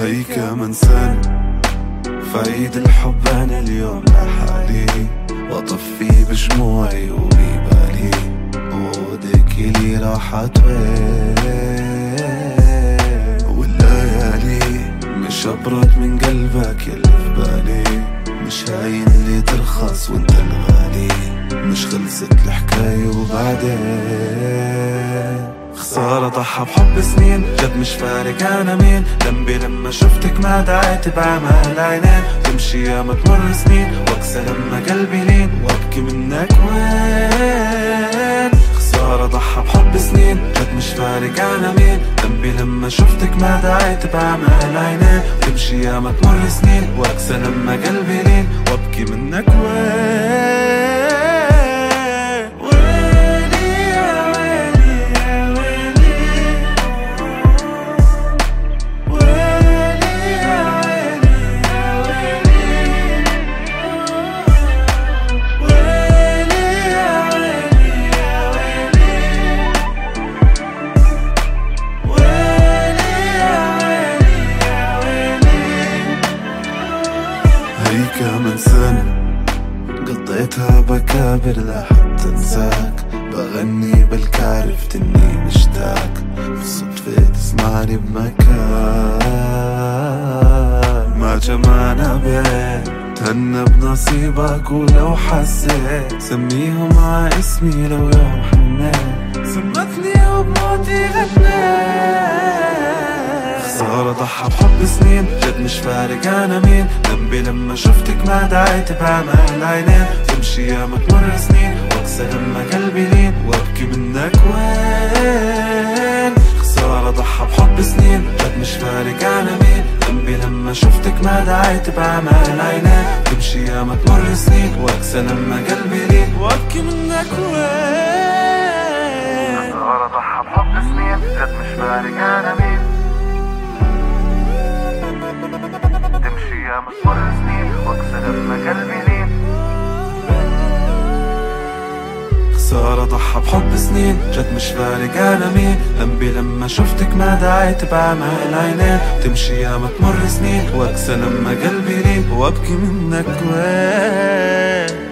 هي كمان سنة فعيد الحب أنا اليوم لحالي وأطفي بجموعي وببالي وعودك يلي راحت وين؟ والليالي مش أبرد من قلبك يلي في بالي. مش هاين اللي ترخص وانت الغالي. مش خلصت الحكاية وبعدين. خسارة ضحى بحب سنين. جد مش فارق أنا مين. ذنبي لما شفتك ما دعيت بعمى العينين تمشي يا ما تمر سنين. واكسى لما قلبي لين. وأبكي منك وين؟ خسارة ضحى بحب سنين. جد مش فارق أنا مين. ذنبي لما شفتك ما دعيت بعمى العينين تمشي يا ما تمر سنين. واكسى لما قلبي لين. وأبكي منك وين؟ قضيتها بكابر لحتى انساك بغني بلك عرفت اني مشتاق بالصدفة تسمعني بمكان. ما جمعنا بين تهنى بنصيبك ولو حسيت. سميهم مع اسمي لو يوم حنيت. سمتني وبموتي غنيت. خسارة ضحى بحب سنين. جد مش فارق أنا مين. ذنبي لما شفتك ما دعيت بعمى العينين تمشي يا ما تمر سنين. واكسى لما قلبي لين. وابكي منك وين. خسارة ضحى بحب سنين. جد مش فارق أنا مين. ذنبي لما شفتك ما دعيت بعمى العينين تمشي يا ما تمر سنين. واكسى لما قلبي لين. وابكي منك وين. خسارة ضحى بحب سنين. جد مش فارق أنا يا مصبر سنين واكسر لما قلبي لين خسارة ضحى بحب سنين جد مش فارق مين. ذنبي لما شفتك ما دعيت بعمى العينين تمشي يا ما تمر سنين واكسى لما قلبي لين. وأبكي منك وين.